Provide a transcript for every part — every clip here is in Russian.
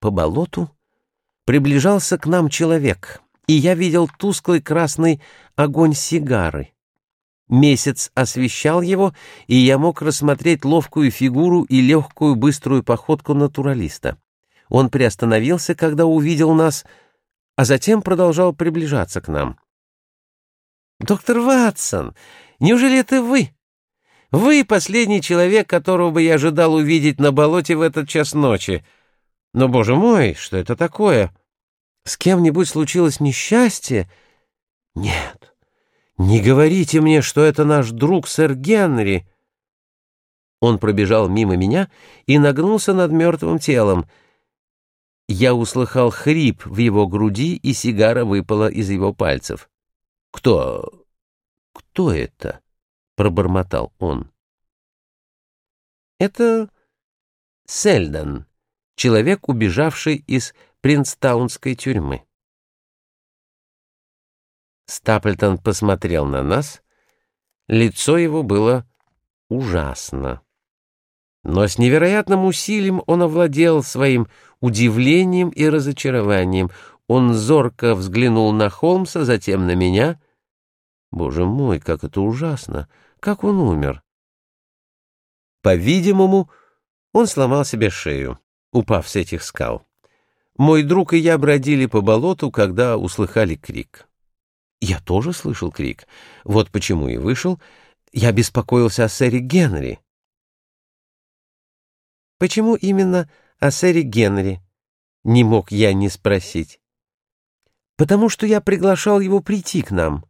По болоту приближался к нам человек, и я видел тусклый красный огонь сигары. Месяц освещал его, и я мог рассмотреть ловкую фигуру и легкую быструю походку натуралиста. Он приостановился, когда увидел нас, а затем продолжал приближаться к нам. «Доктор Ватсон, неужели это вы? Вы последний человек, которого бы я ожидал увидеть на болоте в этот час ночи. Но, боже мой, что это такое? С кем-нибудь случилось несчастье? Нет, не говорите мне, что это наш друг сэр Генри». Он пробежал мимо меня и нагнулся над мертвым телом — я услыхал хрип в его груди, и сигара выпала из его пальцев. «Кто? Кто это?» — пробормотал он. «Это Сельдон, человек, убежавший из Принстаунской тюрьмы». Стаплтон посмотрел на нас. Лицо его было ужасно. Но с невероятным усилием он овладел своим удивлением и разочарованием. Он зорко взглянул на Холмса, затем на меня. Боже мой, как это ужасно! Как он умер! По-видимому, он сломал себе шею, упав с этих скал. Мой друг и я бродили по болоту, когда услыхали крик. Я тоже слышал крик. Вот почему и вышел. Я беспокоился о сэре Генри. Почему именно о сэре Генри? Не мог я не спросить. Потому что я приглашал его прийти к нам.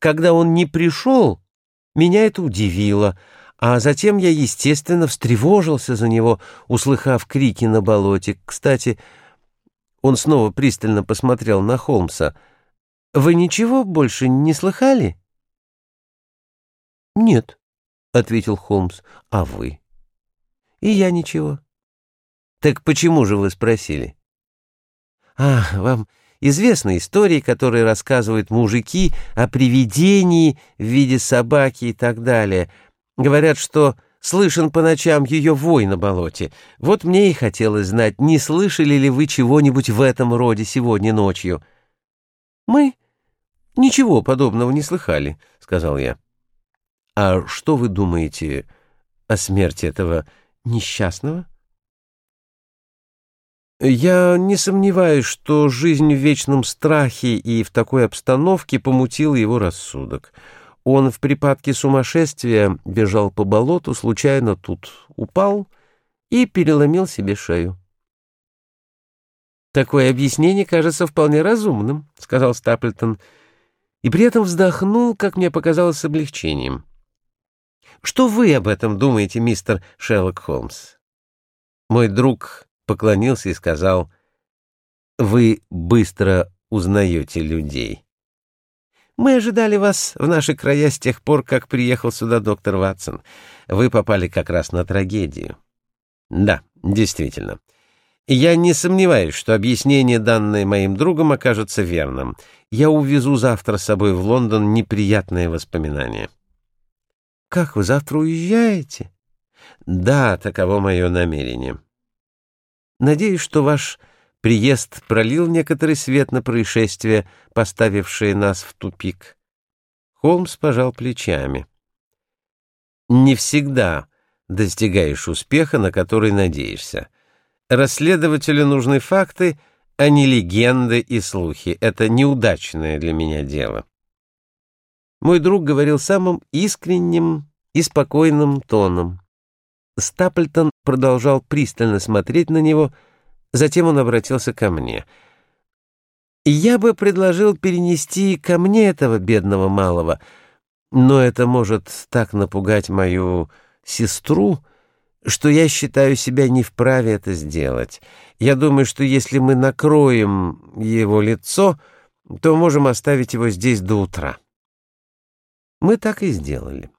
Когда он не пришел, меня это удивило, а затем я, естественно, встревожился за него, услыхав крики на болоте. Кстати, он снова пристально посмотрел на Холмса. «Вы ничего больше не слыхали?» «Нет», — ответил Холмс. «А вы?» И я ничего. Так почему же вы спросили? А, вам известны истории, которые рассказывают мужики о привидении в виде собаки и так далее. Говорят, что слышен по ночам ее вой на болоте. Вот мне и хотелось знать, не слышали ли вы чего-нибудь в этом роде сегодня ночью? Мы ничего подобного не слыхали, — сказал я. А что вы думаете о смерти этого несчастного? Я не сомневаюсь, что жизнь в вечном страхе и в такой обстановке помутила его рассудок. Он в припадке сумасшествия бежал по болоту, случайно тут упал и переломил себе шею. «Такое объяснение кажется вполне разумным», — сказал Стаплтон, и при этом вздохнул, как мне показалось, с облегчением. Что вы об этом думаете, мистер Шерлок Холмс? Мой друг поклонился и сказал, «Вы быстро узнаете людей». Мы ожидали вас в наши края с тех пор, как приехал сюда доктор Ватсон. Вы попали как раз на трагедию. Да, действительно. Я не сомневаюсь, что объяснение, данное моим другом, окажется верным. Я увезу завтра с собой в Лондон неприятные воспоминания. Как вы завтра уезжаете? Да, таково мое намерение. Надеюсь, что ваш приезд пролил некоторый свет на происшествие, поставившее нас в тупик. Холмс пожал плечами. Не всегда достигаешь успеха, на который надеешься. Расследователю нужны факты, а не легенды и слухи. Это неудачное для меня дело. Мой друг говорил самым искренним и спокойным тоном. Стаплтон продолжал пристально смотреть на него, затем он обратился ко мне. «Я бы предложил перенести ко мне этого бедного малого, но это может так напугать мою сестру, что я считаю себя не вправе это сделать. Я думаю, что если мы накроем его лицо, то можем оставить его здесь до утра». Мы так и сделали.